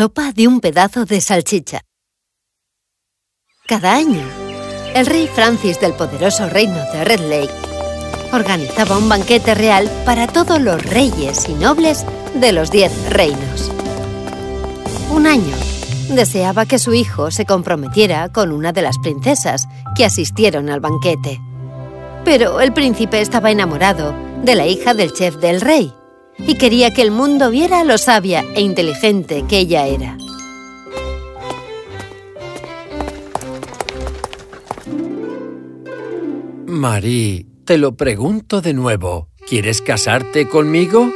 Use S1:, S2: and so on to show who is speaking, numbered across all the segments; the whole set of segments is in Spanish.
S1: sopa de un pedazo de salchicha. Cada año, el rey Francis del poderoso reino de Red Lake organizaba un banquete real para todos los reyes y nobles de los diez reinos. Un año, deseaba que su hijo se comprometiera con una de las princesas que asistieron al banquete. Pero el príncipe estaba enamorado de la hija del chef del rey y quería que el mundo viera lo sabia e inteligente que ella era.
S2: Marie, te lo pregunto de nuevo. ¿Quieres casarte conmigo?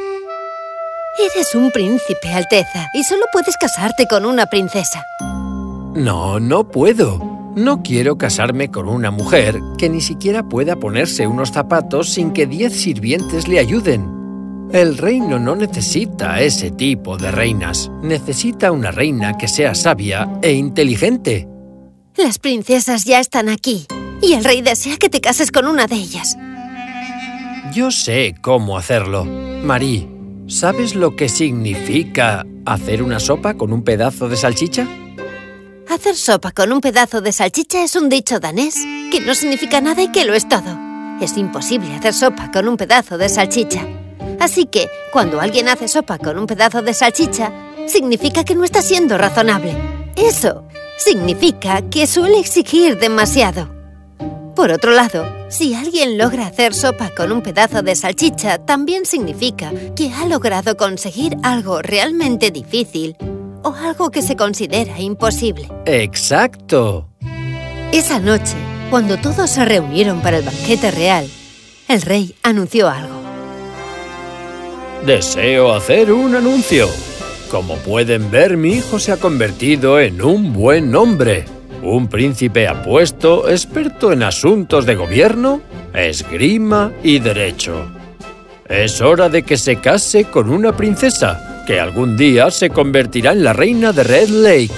S1: Eres un príncipe, Alteza, y solo puedes casarte con una princesa.
S2: No, no puedo. No quiero casarme con una mujer que ni siquiera pueda ponerse unos zapatos sin que diez sirvientes le ayuden. El reino no necesita ese tipo de reinas. Necesita una reina que sea sabia e inteligente.
S1: Las princesas ya están aquí, y el rey desea que te cases con una de ellas.
S2: Yo sé cómo hacerlo. Marie, ¿sabes lo que significa hacer una sopa con un pedazo de salchicha?
S1: Hacer sopa con un pedazo de salchicha es un dicho danés, que no significa nada y que lo es todo. Es imposible hacer sopa con un pedazo de salchicha. Así que, cuando alguien hace sopa con un pedazo de salchicha, significa que no está siendo razonable. Eso significa que suele exigir demasiado. Por otro lado, si alguien logra hacer sopa con un pedazo de salchicha, también significa que ha logrado conseguir algo realmente difícil o algo que se considera imposible.
S2: ¡Exacto!
S1: Esa noche, cuando todos se reunieron para el banquete real, el rey anunció algo.
S2: Deseo hacer un anuncio. Como pueden ver, mi hijo se ha convertido en un buen hombre. Un príncipe apuesto, experto en asuntos de gobierno, esgrima y derecho. Es hora de que se case con una princesa, que algún día se convertirá en la reina de Red Lake.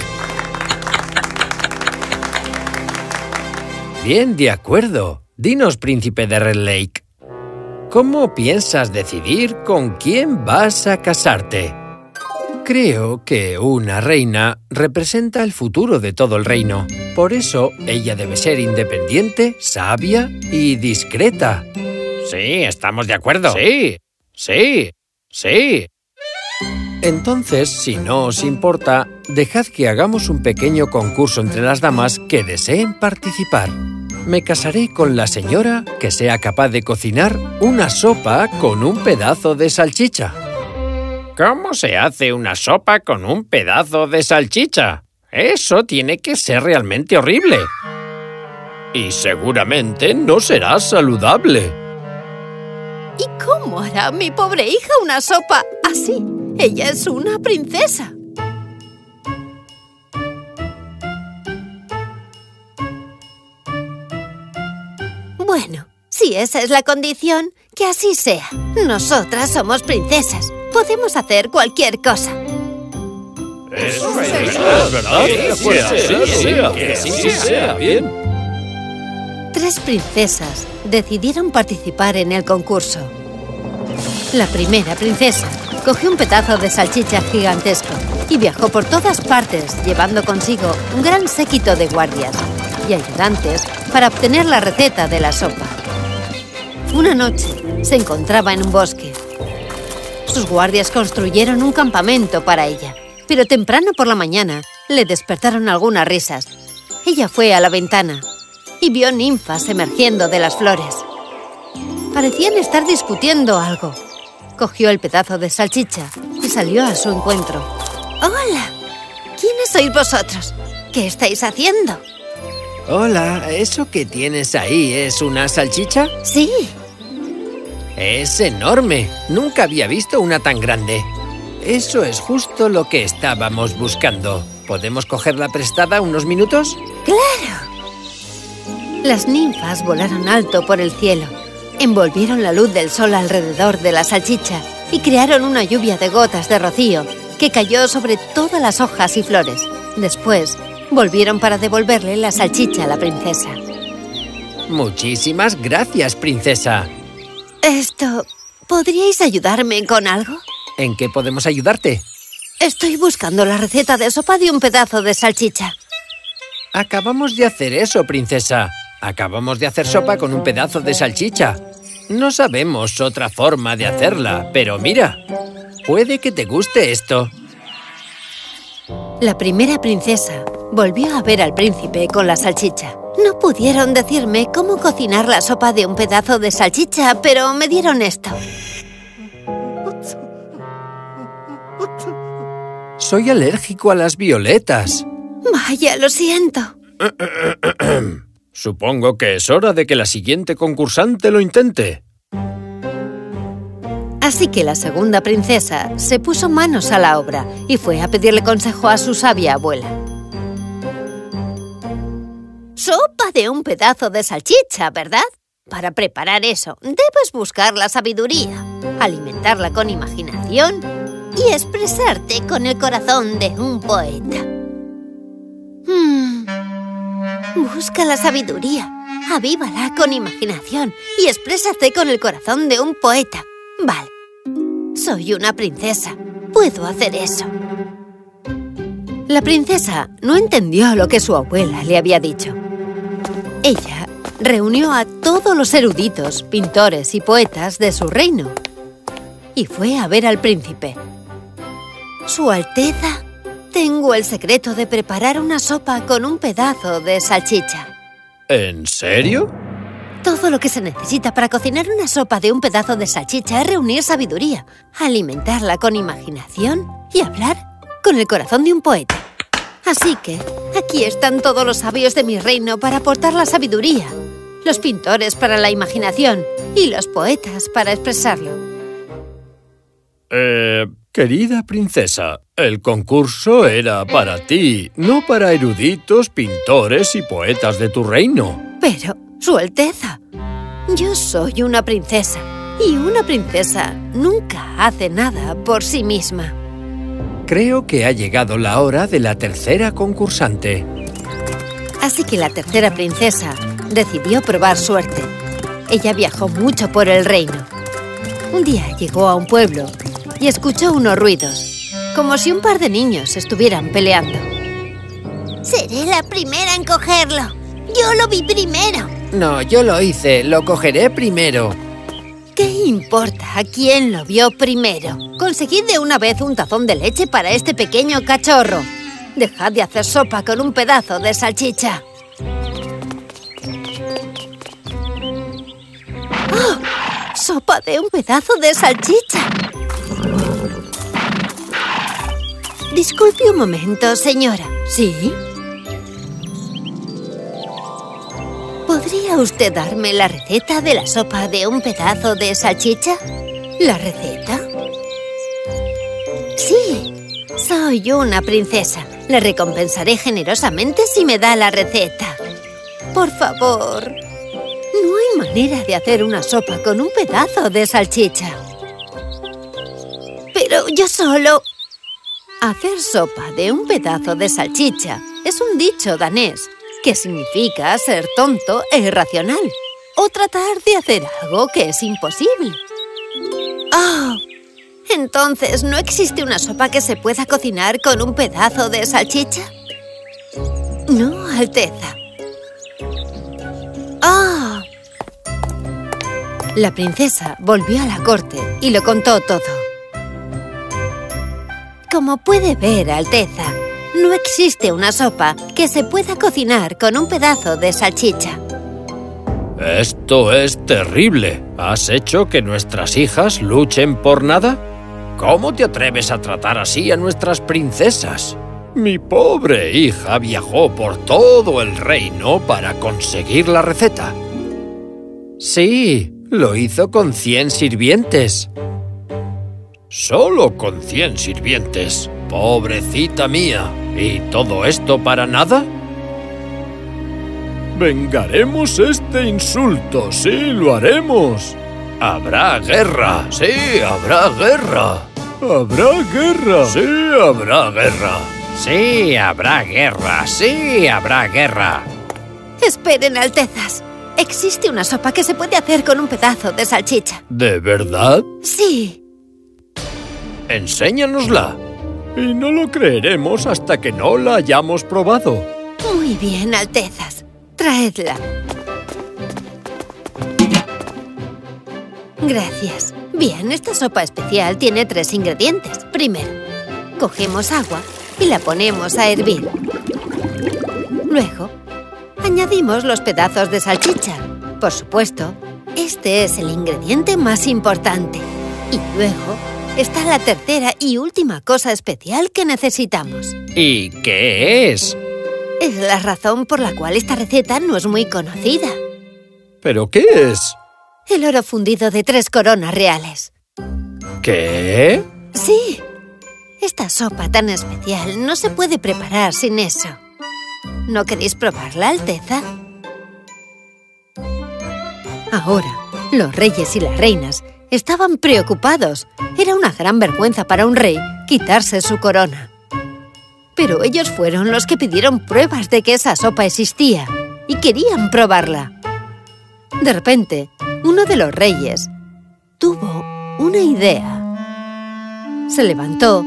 S2: Bien, de acuerdo. Dinos, príncipe de Red Lake. ¿Cómo piensas decidir con quién vas a casarte? Creo que una reina representa el futuro de todo el reino. Por eso, ella debe ser independiente, sabia y discreta.
S3: Sí, estamos de acuerdo.
S2: Sí, sí, sí. Entonces, si no os importa, dejad que hagamos un pequeño concurso entre las damas que deseen participar. Me casaré con la señora que sea capaz de cocinar una sopa con un pedazo de salchicha.
S3: ¿Cómo se hace una sopa con un pedazo de salchicha? Eso tiene que ser realmente horrible.
S2: Y seguramente no será saludable.
S1: ¿Y cómo hará mi pobre hija una sopa así? Ella es una princesa. Bueno, si esa es la condición, que así sea. Nosotras somos princesas. Podemos hacer cualquier cosa.
S2: Eso es verdad. Que así sea. Bien.
S1: Tres princesas decidieron participar en el concurso. La primera princesa cogió un pedazo de salchicha gigantesco y viajó por todas partes llevando consigo un gran séquito de guardias y ayudantes para obtener la receta de la sopa. Una noche se encontraba en un bosque. Sus guardias construyeron un campamento para ella, pero temprano por la mañana le despertaron algunas risas. Ella fue a la ventana y vio ninfas emergiendo de las flores. Parecían estar discutiendo algo. Cogió el pedazo de salchicha y salió a su encuentro. ¡Hola! ¿Quiénes sois vosotros? ¿Qué estáis haciendo?
S2: Hola, ¿eso que tienes ahí es una salchicha?
S1: Sí.
S2: Es enorme. Nunca había visto una tan grande. Eso es justo lo que estábamos buscando. ¿Podemos cogerla prestada unos minutos?
S1: ¡Claro! Las ninfas volaron alto por el cielo, envolvieron la luz del sol alrededor de la salchicha y crearon una lluvia de gotas de rocío que cayó sobre todas las hojas y flores. Después, volvieron para devolverle la salchicha a la princesa.
S2: Muchísimas gracias, princesa.
S1: Esto... ¿Podríais ayudarme con algo?
S2: ¿En qué podemos ayudarte?
S1: Estoy buscando la receta de sopa de un pedazo de salchicha.
S3: Acabamos de hacer eso, princesa. Acabamos de hacer sopa con un pedazo de salchicha. No sabemos otra forma de hacerla, pero mira, puede que te guste esto.
S1: La primera princesa volvió a ver al príncipe con la salchicha. No pudieron decirme cómo cocinar la sopa de un pedazo de salchicha, pero me dieron esto.
S3: Soy alérgico a las violetas.
S1: Vaya, lo siento.
S2: Supongo que es hora de que la siguiente concursante lo intente.
S1: Así que la segunda princesa se puso manos a la obra y fue a pedirle consejo a su sabia abuela. Sopa de un pedazo de salchicha, ¿verdad? Para preparar eso, debes buscar la sabiduría, alimentarla con imaginación y expresarte con el corazón de un poeta. Hmm. Busca la sabiduría, avívala con imaginación y exprésate con el corazón de un poeta. Vale. Soy una princesa. Puedo hacer eso. La princesa no entendió lo que su abuela le había dicho. Ella reunió a todos los eruditos, pintores y poetas de su reino y fue a ver al príncipe. Su Alteza, tengo el secreto de preparar una sopa con un pedazo de salchicha.
S2: ¿En serio?
S1: Todo lo que se necesita para cocinar una sopa de un pedazo de salchicha es reunir sabiduría, alimentarla con imaginación y hablar con el corazón de un poeta. Así que, aquí están todos los sabios de mi reino para aportar la sabiduría, los pintores para la imaginación y los poetas para expresarlo.
S2: Eh, querida princesa, el concurso era para ti, no para eruditos, pintores y poetas de tu reino.
S1: Pero, Su Alteza, yo soy una princesa y una princesa nunca hace nada por sí misma.
S3: Creo que ha llegado la hora de la tercera concursante.
S1: Así que la tercera princesa decidió probar suerte. Ella viajó mucho por el reino. Un día llegó a un pueblo y escuchó unos ruidos, como si un par de niños estuvieran peleando.
S4: Seré la primera en cogerlo. Yo lo vi primero.
S3: No, yo lo hice. Lo cogeré primero.
S1: ¿Qué importa a quién lo vio primero? Conseguid de una vez un tazón de leche para este pequeño cachorro. Dejad de hacer sopa con un pedazo de salchicha. ¡Oh! ¡Sopa de un pedazo de salchicha! Disculpe un momento, señora. ¿Sí? ¿Podría usted darme la receta de la sopa de un pedazo de salchicha? ¿La receta? Sí, soy una princesa. Le recompensaré generosamente si me da la receta. Por favor. No hay manera de hacer una sopa con un pedazo de salchicha. Pero yo solo... Hacer sopa de un pedazo de salchicha es un dicho danés que significa ser tonto e irracional o tratar de hacer algo que es imposible. ¡Oh! Entonces, ¿no existe una sopa que se pueda cocinar con un pedazo de salchicha? No, Alteza. ¡Ah! La princesa volvió a la corte y lo contó todo. Como puede ver, Alteza, no existe una sopa que se pueda cocinar con un pedazo de salchicha.
S2: Esto es terrible. ¿Has hecho que nuestras hijas luchen por nada? ¿Cómo te atreves a tratar así a nuestras princesas? Mi pobre hija viajó por todo el reino para conseguir la receta.
S3: Sí, lo hizo con cien sirvientes.
S2: Solo con cien sirvientes. Pobrecita mía. ¿Y todo esto para nada? Vengaremos este insulto, sí, lo haremos. Habrá guerra, sí, habrá guerra. Habrá guerra, sí, habrá guerra.
S3: Sí, habrá guerra, sí, habrá guerra.
S1: Esperen, Altezas. Existe una sopa que se puede hacer con un pedazo de salchicha.
S2: ¿De verdad?
S1: Sí.
S2: Enséñanosla. Y no lo creeremos hasta que no la hayamos probado.
S1: Muy bien, Altezas. Traedla. Gracias. Bien, esta sopa especial tiene tres ingredientes. Primero, cogemos agua y la ponemos a hervir. Luego, añadimos los pedazos de salchicha. Por supuesto, este es el ingrediente más importante. Y luego está la tercera y última cosa especial que necesitamos.
S3: ¿Y qué es?
S1: Es la razón por la cual esta receta no es muy conocida.
S2: ¿Pero qué es?
S1: El oro fundido de tres coronas reales.
S2: ¿Qué?
S1: Sí. Esta sopa tan especial no se puede preparar sin eso. ¿No queréis probarla, Alteza? Ahora, los reyes y las reinas estaban preocupados. Era una gran vergüenza para un rey quitarse su corona. Pero ellos fueron los que pidieron pruebas de que esa sopa existía y querían probarla. De repente, uno de los reyes tuvo una idea. Se levantó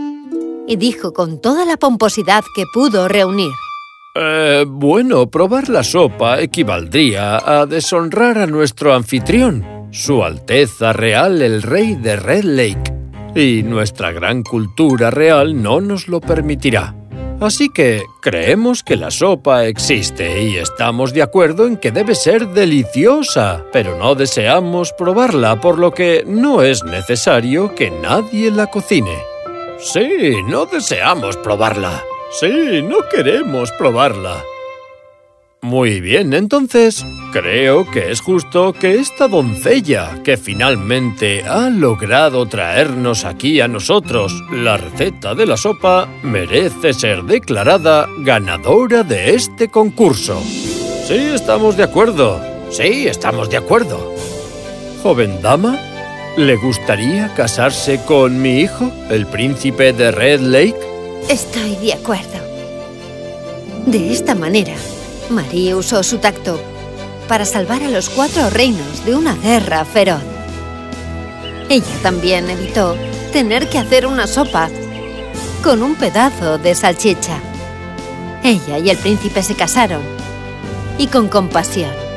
S1: y dijo con toda la pomposidad que pudo reunir.
S2: Eh, bueno, probar la sopa equivaldría a deshonrar a nuestro anfitrión, Su Alteza Real el Rey de Red Lake. Y nuestra gran cultura real no nos lo permitirá. Así que creemos que la sopa existe y estamos de acuerdo en que debe ser deliciosa, pero no deseamos probarla, por lo que no es necesario que nadie la cocine. Sí, no deseamos probarla. Sí, no queremos probarla. Muy bien, entonces, creo que es justo que esta doncella, que finalmente ha logrado traernos aquí a nosotros la receta de la sopa, merece ser declarada ganadora de este concurso. Sí, estamos de acuerdo. Sí, estamos de acuerdo. Joven dama, ¿le gustaría casarse con mi hijo, el príncipe de Red Lake?
S1: Estoy de acuerdo. De esta manera, Marie usó su tacto para salvar a los cuatro reinos de una guerra feroz. Ella también evitó tener que hacer una sopa con un pedazo de salchicha. Ella y el príncipe se casaron y con compasión